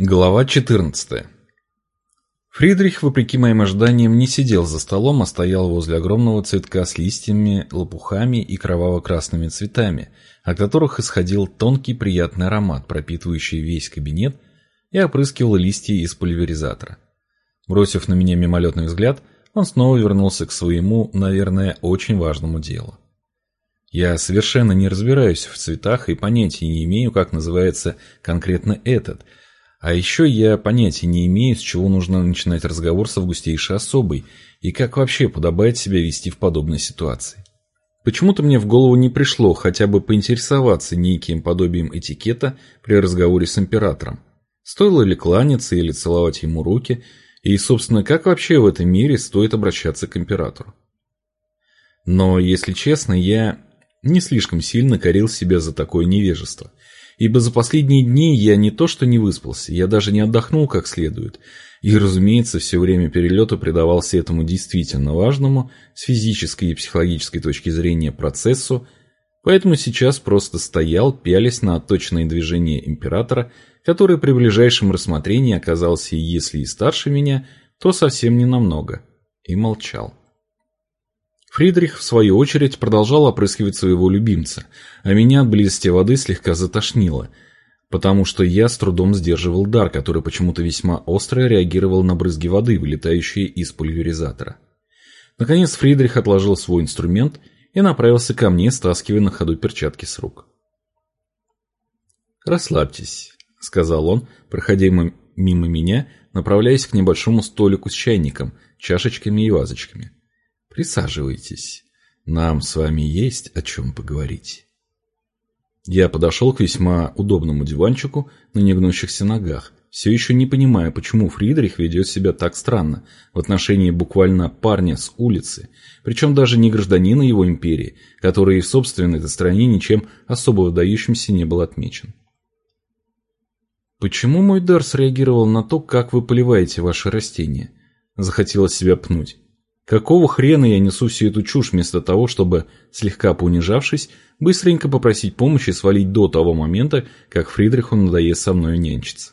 Глава 14. Фридрих, вопреки моим ожиданиям, не сидел за столом, а стоял возле огромного цветка с листьями, лопухами и кроваво-красными цветами, от которых исходил тонкий приятный аромат, пропитывающий весь кабинет, и опрыскивал листья из пульверизатора. Бросив на меня мимолетный взгляд, он снова вернулся к своему, наверное, очень важному делу. Я совершенно не разбираюсь в цветах и понятия не имею, как называется конкретно этот – а еще я понятия не имею, с чего нужно начинать разговор с августейшей особой и как вообще подобает себя вести в подобной ситуации. Почему-то мне в голову не пришло хотя бы поинтересоваться неким подобием этикета при разговоре с императором. Стоило ли кланяться или целовать ему руки, и, собственно, как вообще в этом мире стоит обращаться к императору. Но, если честно, я не слишком сильно корил себя за такое невежество – ибо за последние дни я не то что не выспался, я даже не отдохнул как следует, и, разумеется, все время перелета предавался этому действительно важному с физической и психологической точки зрения процессу, поэтому сейчас просто стоял, пялясь на отточенные движения императора, который при ближайшем рассмотрении оказался, если и старше меня, то совсем не намного, и молчал. Фридрих, в свою очередь, продолжал опрыскивать своего любимца, а меня от близости воды слегка затошнило, потому что я с трудом сдерживал дар, который почему-то весьма остро реагировал на брызги воды, вылетающие из пульверизатора. Наконец Фридрих отложил свой инструмент и направился ко мне, стаскивая на ходу перчатки с рук. «Расслабьтесь», — сказал он, проходя мимо меня, направляясь к небольшому столику с чайником, чашечками и вазочками. Присаживайтесь. Нам с вами есть о чем поговорить. Я подошел к весьма удобному диванчику на негнущихся ногах, все еще не понимая, почему Фридрих ведет себя так странно в отношении буквально парня с улицы, причем даже не гражданина его империи, который в собственной стране ничем особо выдающимся не был отмечен. Почему мой дар среагировал на то, как вы поливаете ваши растения? Захотелось себя пнуть. Какого хрена я несу всю эту чушь вместо того, чтобы, слегка поунижавшись, быстренько попросить помощи свалить до того момента, как Фридриху надоест со мной нянчиться?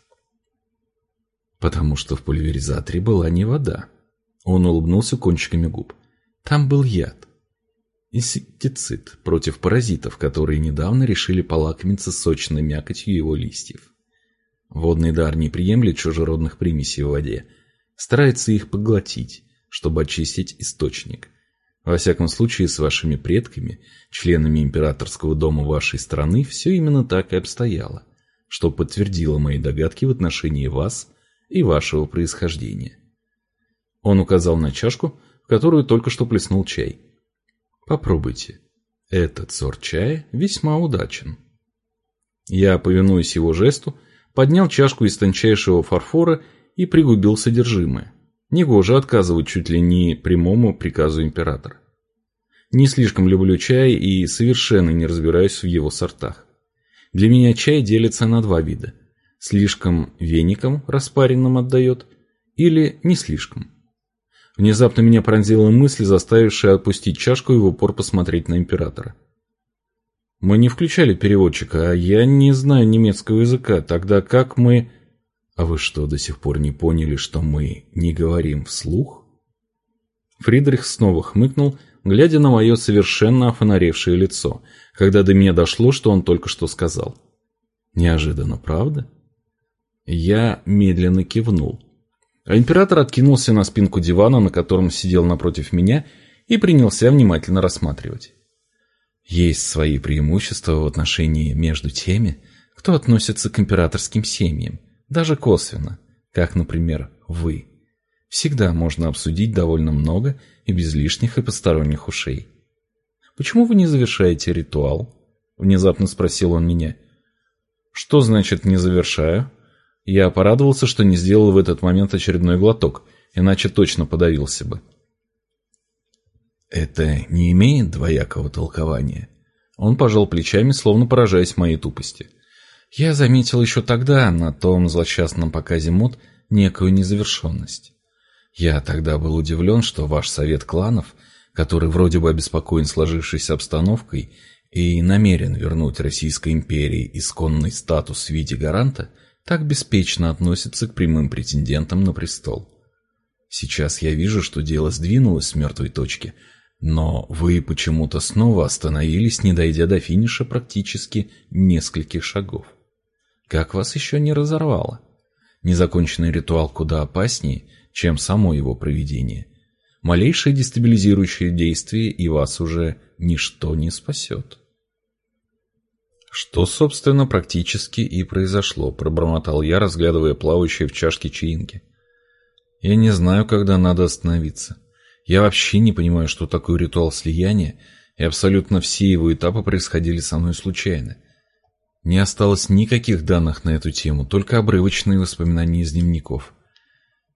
Потому что в пульверизаторе была не вода. Он улыбнулся кончиками губ. Там был яд. Инсектицид против паразитов, которые недавно решили полакомиться сочной мякотью его листьев. Водный дар не приемлет чужеродных примесей в воде, старается их поглотить чтобы очистить источник. Во всяком случае, с вашими предками, членами императорского дома вашей страны, все именно так и обстояло, что подтвердило мои догадки в отношении вас и вашего происхождения. Он указал на чашку, в которую только что плеснул чай. Попробуйте. Этот сорт чая весьма удачен. Я, повинуясь его жесту, поднял чашку из тончайшего фарфора и пригубил содержимое. Негоже отказывать чуть ли не прямому приказу императора. Не слишком люблю чай и совершенно не разбираюсь в его сортах. Для меня чай делится на два вида. Слишком веником распаренным отдает или не слишком. Внезапно меня пронзила мысль, заставившая отпустить чашку и в упор посмотреть на императора. Мы не включали переводчика, а я не знаю немецкого языка, тогда как мы... «А вы что, до сих пор не поняли, что мы не говорим вслух?» Фридрих снова хмыкнул, глядя на мое совершенно офонаревшее лицо, когда до меня дошло, что он только что сказал. «Неожиданно, правда?» Я медленно кивнул. А император откинулся на спинку дивана, на котором сидел напротив меня, и принялся внимательно рассматривать. Есть свои преимущества в отношении между теми, кто относится к императорским семьям, даже косвенно, как, например, вы. Всегда можно обсудить довольно много и без лишних и посторонних ушей. «Почему вы не завершаете ритуал?» – внезапно спросил он меня. «Что значит «не завершаю»?» Я порадовался, что не сделал в этот момент очередной глоток, иначе точно подавился бы. «Это не имеет двоякого толкования?» Он пожал плечами, словно поражаясь моей тупости. Я заметил еще тогда на том злосчастном показе мод некую незавершенность. Я тогда был удивлен, что ваш совет кланов, который вроде бы обеспокоен сложившейся обстановкой и намерен вернуть Российской империи исконный статус в виде гаранта, так беспечно относится к прямым претендентам на престол. Сейчас я вижу, что дело сдвинулось с мертвой точки, но вы почему-то снова остановились, не дойдя до финиша практически нескольких шагов. Как вас еще не разорвало? Незаконченный ритуал куда опаснее, чем само его проведение. Малейшее дестабилизирующее действие, и вас уже ничто не спасет. Что, собственно, практически и произошло, пробормотал я, разглядывая плавающие в чашке чаинки. Я не знаю, когда надо остановиться. Я вообще не понимаю, что такое ритуал слияния, и абсолютно все его этапы происходили со мной случайно. Не осталось никаких данных на эту тему, только обрывочные воспоминания из дневников.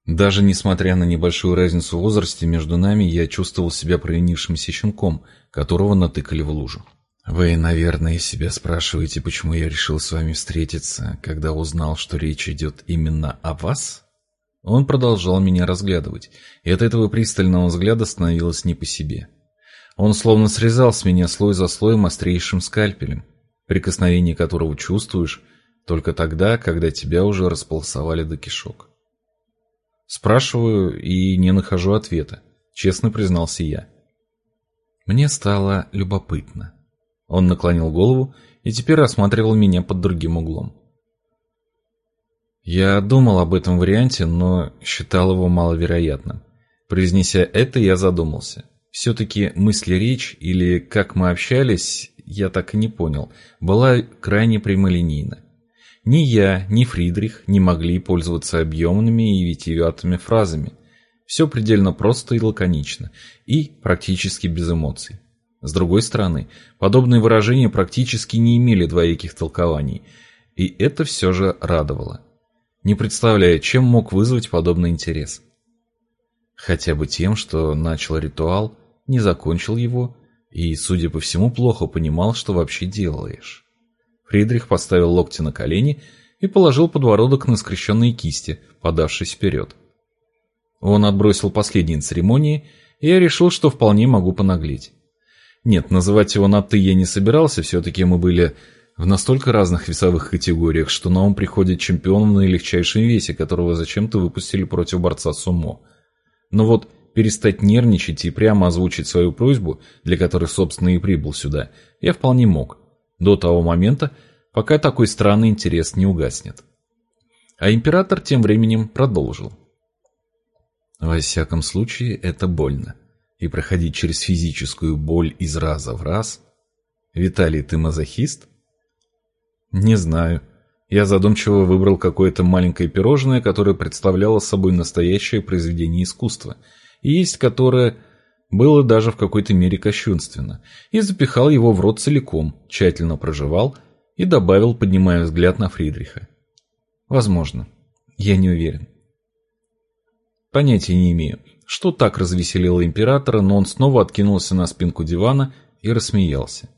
Даже несмотря на небольшую разницу в возрасте между нами, я чувствовал себя провинившимся щенком, которого натыкали в лужу. Вы, наверное, себя спрашиваете, почему я решил с вами встретиться, когда узнал, что речь идет именно о вас? Он продолжал меня разглядывать, и от этого пристального взгляда становилось не по себе. Он словно срезал с меня слой за слоем острейшим скальпелем, прикосновение которого чувствуешь только тогда, когда тебя уже располосовали до кишок. Спрашиваю и не нахожу ответа, честно признался я. Мне стало любопытно. Он наклонил голову и теперь рассматривал меня под другим углом. Я думал об этом варианте, но считал его маловероятным. Произнеся это, я задумался. Все-таки мысли-речь или как мы общались, я так и не понял, была крайне прямолинейна. Ни я, ни Фридрих не могли пользоваться объемными и витиеватыми фразами. Все предельно просто и лаконично, и практически без эмоций. С другой стороны, подобные выражения практически не имели двояких толкований, и это все же радовало. Не представляя, чем мог вызвать подобный интерес. Хотя бы тем, что начал ритуал, не закончил его и, судя по всему, плохо понимал, что вообще делаешь. Фридрих поставил локти на колени и положил подбородок на скрещенные кисти, подавшись вперед. Он отбросил последние церемонии, и я решил, что вполне могу понаглеть. Нет, называть его на «ты» я не собирался, все-таки мы были в настолько разных весовых категориях, что на ум приходит чемпион в наилегчайшем весе, которого зачем-то выпустили против борца сумо. Но вот перестать нервничать и прямо озвучить свою просьбу, для которой, собственно, и прибыл сюда, я вполне мог. До того момента, пока такой странный интерес не угаснет. А император тем временем продолжил. Во всяком случае, это больно. И проходить через физическую боль из раза в раз... Виталий, ты мазохист? Не знаю. Я задумчиво выбрал какое-то маленькое пирожное, которое представляло собой настоящее произведение искусства — и есть которое было даже в какой-то мере кощунственно, и запихал его в рот целиком, тщательно прожевал и добавил, поднимая взгляд на Фридриха. Возможно. Я не уверен. Понятия не имею, что так развеселило императора, но он снова откинулся на спинку дивана и рассмеялся.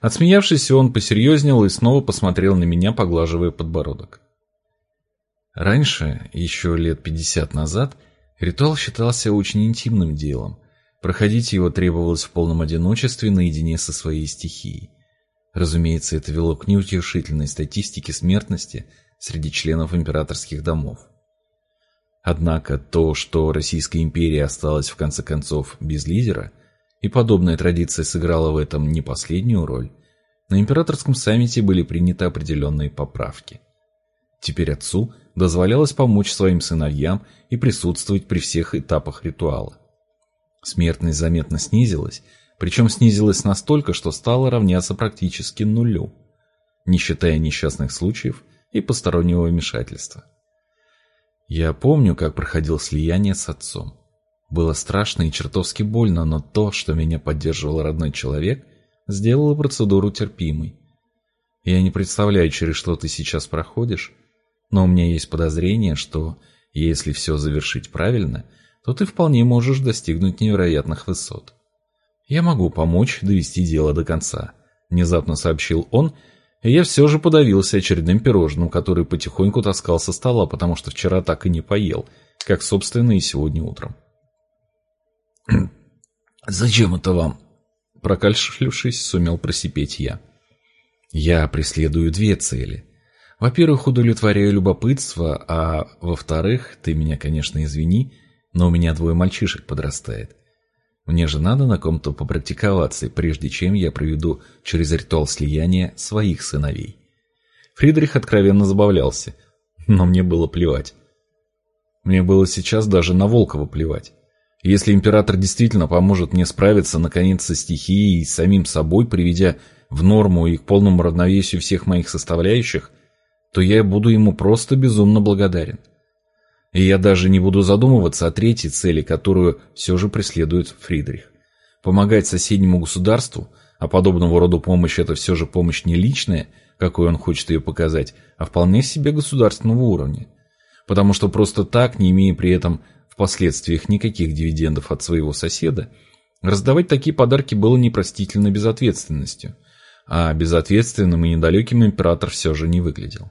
Отсмеявшись, он посерьезнел и снова посмотрел на меня, поглаживая подбородок. Раньше, еще лет пятьдесят назад, Ритуал считался очень интимным делом. Проходить его требовалось в полном одиночестве наедине со своей стихией. Разумеется, это вело к неутешительной статистике смертности среди членов императорских домов. Однако то, что Российская империя осталась в конце концов без лидера, и подобная традиция сыграла в этом не последнюю роль, на императорском саммите были приняты определенные поправки. Теперь отцу – дозволялось помочь своим сыновьям и присутствовать при всех этапах ритуала. Смертность заметно снизилась, причем снизилась настолько, что стала равняться практически нулю, не считая несчастных случаев и постороннего вмешательства. Я помню, как проходил слияние с отцом. Было страшно и чертовски больно, но то, что меня поддерживал родной человек, сделало процедуру терпимой. Я не представляю, через что ты сейчас проходишь, но у меня есть подозрение, что если все завершить правильно, то ты вполне можешь достигнуть невероятных высот. Я могу помочь довести дело до конца, внезапно сообщил он, и я все же подавился очередным пирожным, который потихоньку таскал со стола, потому что вчера так и не поел, как, собственно, и сегодня утром. «Зачем это вам?» Прокашлявшись, сумел просипеть я. «Я преследую две цели. Во-первых, удовлетворяю любопытство, а во-вторых, ты меня, конечно, извини, но у меня двое мальчишек подрастает. Мне же надо на ком-то попрактиковаться, прежде чем я проведу через ритуал слияния своих сыновей. Фридрих откровенно забавлялся, но мне было плевать. Мне было сейчас даже на Волкова плевать. Если император действительно поможет мне справиться наконец со стихией и самим собой, приведя в норму и к полному равновесию всех моих составляющих, то я буду ему просто безумно благодарен. И я даже не буду задумываться о третьей цели, которую все же преследует Фридрих. Помогать соседнему государству, а подобного рода помощь это все же помощь не личная, какой он хочет ее показать, а вполне себе государственного уровня. Потому что просто так, не имея при этом в последствиях никаких дивидендов от своего соседа, раздавать такие подарки было непростительной безответственностью, а безответственным и недалеким император все же не выглядел.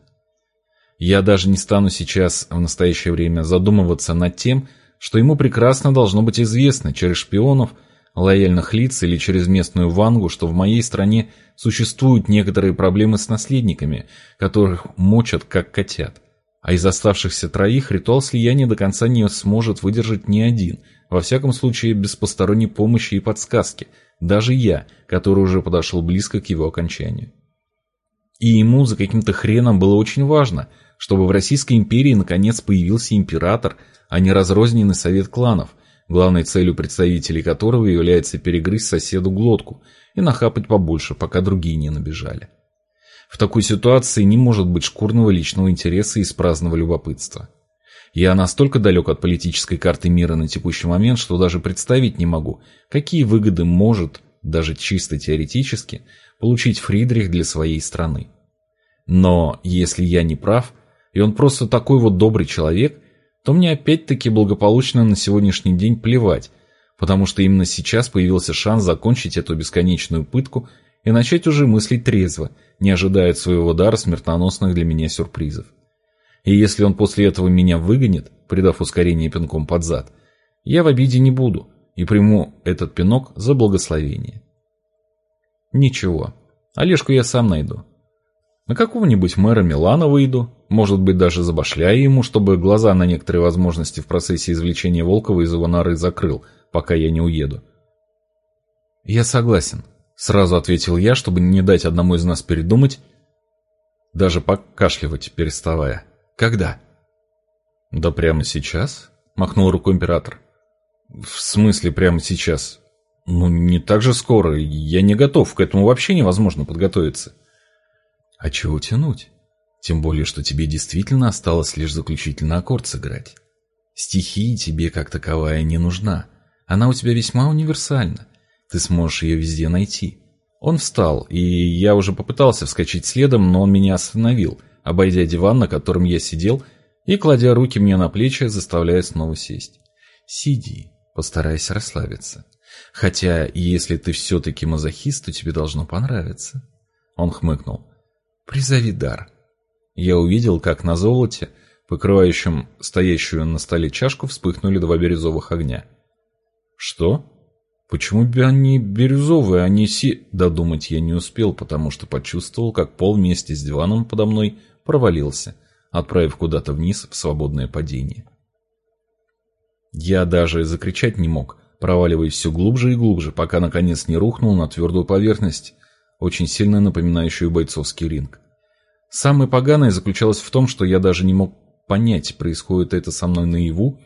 Я даже не стану сейчас, в настоящее время, задумываться над тем, что ему прекрасно должно быть известно через шпионов, лояльных лиц или через местную вангу, что в моей стране существуют некоторые проблемы с наследниками, которых мочат как котят. А из оставшихся троих ритуал слияния до конца не сможет выдержать ни один, во всяком случае без посторонней помощи и подсказки, даже я, который уже подошел близко к его окончанию. И ему за каким-то хреном было очень важно – чтобы в Российской империи наконец появился император, а не разрозненный совет кланов, главной целью представителей которого является перегрызть соседу глотку и нахапать побольше, пока другие не набежали. В такой ситуации не может быть шкурного личного интереса из праздного любопытства. Я настолько далек от политической карты мира на текущий момент, что даже представить не могу, какие выгоды может, даже чисто теоретически, получить Фридрих для своей страны. Но если я не прав, и он просто такой вот добрый человек, то мне опять-таки благополучно на сегодняшний день плевать, потому что именно сейчас появился шанс закончить эту бесконечную пытку и начать уже мыслить трезво, не ожидая от своего дара смертоносных для меня сюрпризов. И если он после этого меня выгонит, придав ускорение пинком под зад, я в обиде не буду и приму этот пинок за благословение. Ничего, Олежку я сам найду. На какого-нибудь мэра Милана выйду, может быть, даже забашляя ему, чтобы глаза на некоторые возможности в процессе извлечения Волкова из его норы закрыл, пока я не уеду. «Я согласен», — сразу ответил я, чтобы не дать одному из нас передумать, даже покашливать, переставая. «Когда?» «Да прямо сейчас?» — махнул рукой император. «В смысле прямо сейчас?» «Ну, не так же скоро. Я не готов. К этому вообще невозможно подготовиться». А чего тянуть? Тем более, что тебе действительно осталось лишь заключительный аккорд сыграть. Стихия тебе как таковая не нужна. Она у тебя весьма универсальна. Ты сможешь ее везде найти. Он встал, и я уже попытался вскочить следом, но он меня остановил, обойдя диван, на котором я сидел, и кладя руки мне на плечи, заставляя снова сесть. «Сиди, постарайся расслабиться. Хотя, если ты все-таки мазохист, то тебе должно понравиться». Он хмыкнул. Призови дар. Я увидел, как на золоте, покрывающем стоящую на столе чашку, вспыхнули два бирюзовых огня. Что? Почему они бирюзовые, а не си... Додумать я не успел, потому что почувствовал, как пол вместе с диваном подо мной провалился, отправив куда-то вниз в свободное падение. Я даже закричать не мог, проваливаясь все глубже и глубже, пока наконец не рухнул на твердую поверхность, очень сильно напоминающую бойцовский ринг. Самое поганое заключалось в том, что я даже не мог понять, происходит это со мной наяву,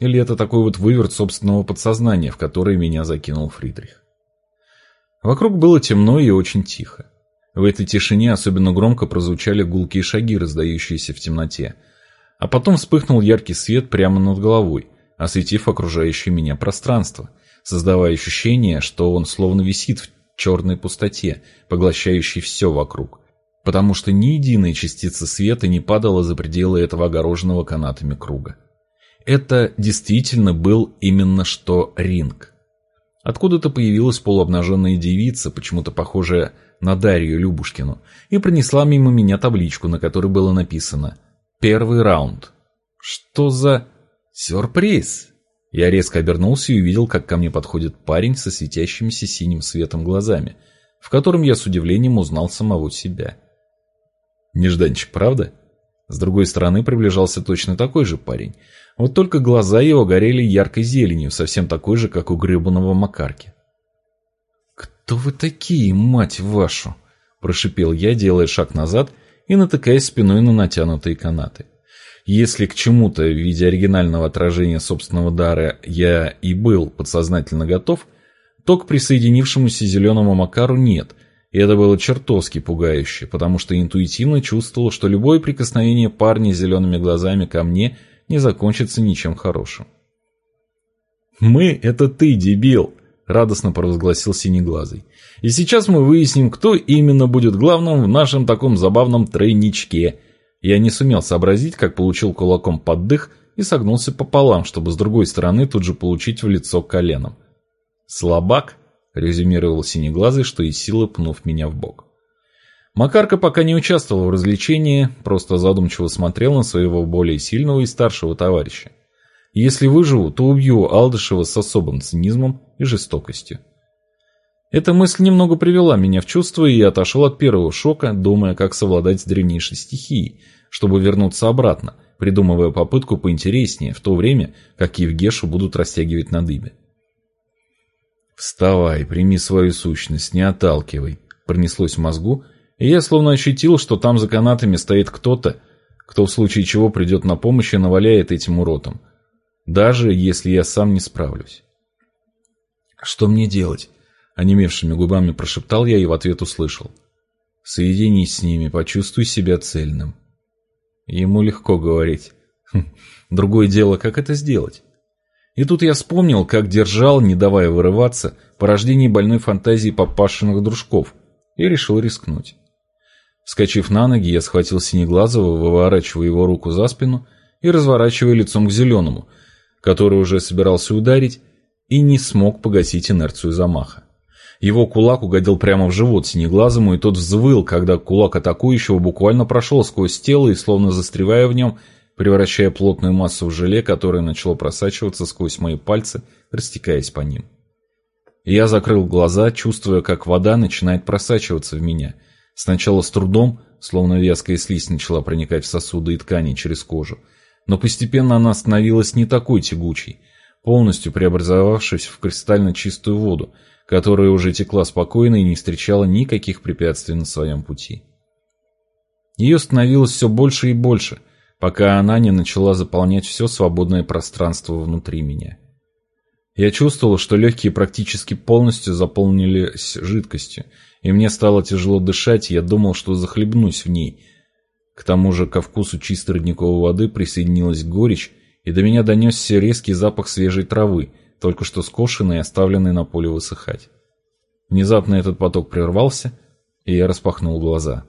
или это такой вот выверт собственного подсознания, в который меня закинул Фридрих. Вокруг было темно и очень тихо. В этой тишине особенно громко прозвучали гулкие шаги, раздающиеся в темноте. А потом вспыхнул яркий свет прямо над головой, осветив окружающее меня пространство, создавая ощущение, что он словно висит в черной пустоте, поглощающей все вокруг, потому что ни единой частицы света не падала за пределы этого огороженного канатами круга. Это действительно был именно что ринг. Откуда-то появилась полуобнаженная девица, почему-то похожая на Дарью Любушкину, и принесла мимо меня табличку, на которой было написано «Первый раунд». Что за... сюрприз? Я резко обернулся и увидел, как ко мне подходит парень со светящимися синим светом глазами, в котором я с удивлением узнал самого себя. Нежданчик, правда? С другой стороны приближался точно такой же парень. Вот только глаза его горели яркой зеленью, совсем такой же, как у гребаного Макарки. «Кто вы такие, мать вашу?» – прошипел я, делая шаг назад и натыкаясь спиной на натянутые канаты. Если к чему-то в виде оригинального отражения собственного дара я и был подсознательно готов, то к присоединившемуся зеленому Макару нет, и это было чертовски пугающе, потому что интуитивно чувствовал, что любое прикосновение парня с зелеными глазами ко мне не закончится ничем хорошим. «Мы — это ты, дебил!» — радостно провозгласил Синеглазый. «И сейчас мы выясним, кто именно будет главным в нашем таком забавном тройничке, я не сумел сообразить, как получил кулаком под дых и согнулся пополам, чтобы с другой стороны тут же получить в лицо коленом. «Слабак», — резюмировал синеглазый, что из силы пнув меня в бок. Макарка пока не участвовал в развлечении, просто задумчиво смотрел на своего более сильного и старшего товарища. Если выживу, то убью Алдышева с особым цинизмом и жестокостью. Эта мысль немного привела меня в чувство, и я отошел от первого шока, думая, как совладать с древнейшей стихией, чтобы вернуться обратно, придумывая попытку поинтереснее, в то время, как Евгешу будут растягивать на дыбе. «Вставай, прими свою сущность, не отталкивай», — пронеслось в мозгу, и я словно ощутил, что там за канатами стоит кто-то, кто в случае чего придет на помощь и наваляет этим уродом, даже если я сам не справлюсь. «Что мне делать?» — онемевшими губами прошептал я и в ответ услышал. «Соединись с ними, почувствуй себя цельным». Ему легко говорить. Хм, другое дело, как это сделать? И тут я вспомнил, как держал, не давая вырываться, порождение больной фантазии папашиных дружков, и решил рискнуть. Вскочив на ноги, я схватил Синеглазого, выворачивая его руку за спину и разворачивая лицом к зеленому, который уже собирался ударить, и не смог погасить инерцию замаха. Его кулак угодил прямо в живот синеглазому, и тот взвыл, когда кулак атакующего буквально прошел сквозь тело и, словно застревая в нем, превращая плотную массу в желе, которое начало просачиваться сквозь мои пальцы, растекаясь по ним. Я закрыл глаза, чувствуя, как вода начинает просачиваться в меня. Сначала с трудом, словно вязкая слизь начала проникать в сосуды и ткани через кожу. Но постепенно она становилась не такой тягучей, полностью преобразовавшись в кристально чистую воду, которая уже текла спокойно и не встречала никаких препятствий на своем пути. Ее становилось все больше и больше, пока она не начала заполнять все свободное пространство внутри меня. Я чувствовал, что легкие практически полностью заполнились жидкостью, и мне стало тяжело дышать, и я думал, что захлебнусь в ней. К тому же ко вкусу чистой родниковой воды присоединилась горечь, и до меня донесся резкий запах свежей травы – только что скошенный и оставленный на поле высыхать. Внезапно этот поток прервался, и я распахнул глаза.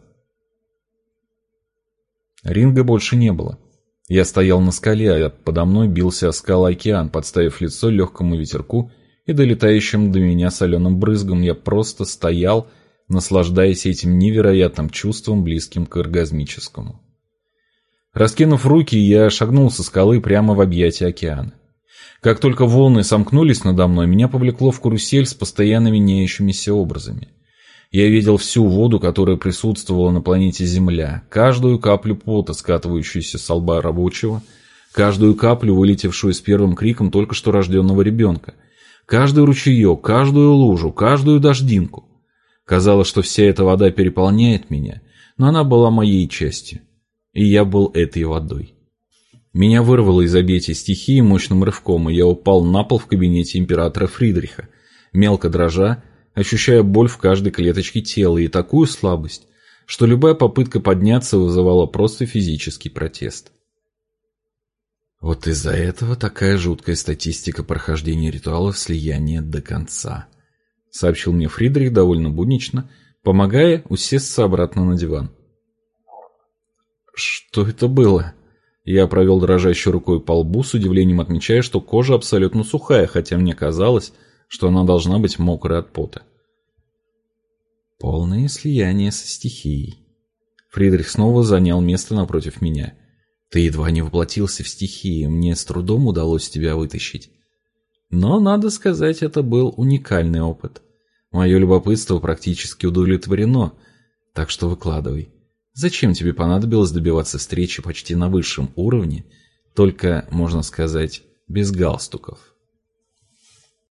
Ринга больше не было. Я стоял на скале, а подо мной бился о скал океан, подставив лицо легкому ветерку и долетающим до меня соленым брызгом. Я просто стоял, наслаждаясь этим невероятным чувством, близким к оргазмическому. Раскинув руки, я шагнул со скалы прямо в объятия океана. Как только волны сомкнулись надо мной, меня повлекло в карусель с постоянно меняющимися образами. Я видел всю воду, которая присутствовала на планете Земля, каждую каплю пота, скатывающуюся с лба рабочего, каждую каплю, вылетевшую с первым криком только что рожденного ребенка, каждый ручеек, каждую лужу, каждую дождинку. Казалось, что вся эта вода переполняет меня, но она была моей частью, и я был этой водой. Меня вырвало из объятия стихии мощным рывком, и я упал на пол в кабинете императора Фридриха, мелко дрожа, ощущая боль в каждой клеточке тела и такую слабость, что любая попытка подняться вызывала просто физический протест. Вот из-за этого такая жуткая статистика прохождения ритуалов слияния до конца, сообщил мне Фридрих довольно буднично, помогая усесться обратно на диван. Что это было? Я провел дрожащей рукой по лбу, с удивлением отмечая, что кожа абсолютно сухая, хотя мне казалось, что она должна быть мокрой от пота. Полное слияние со стихией. Фридрих снова занял место напротив меня. Ты едва не воплотился в стихии, мне с трудом удалось тебя вытащить. Но, надо сказать, это был уникальный опыт. Мое любопытство практически удовлетворено, так что выкладывай. Зачем тебе понадобилось добиваться встречи почти на высшем уровне, только, можно сказать, без галстуков?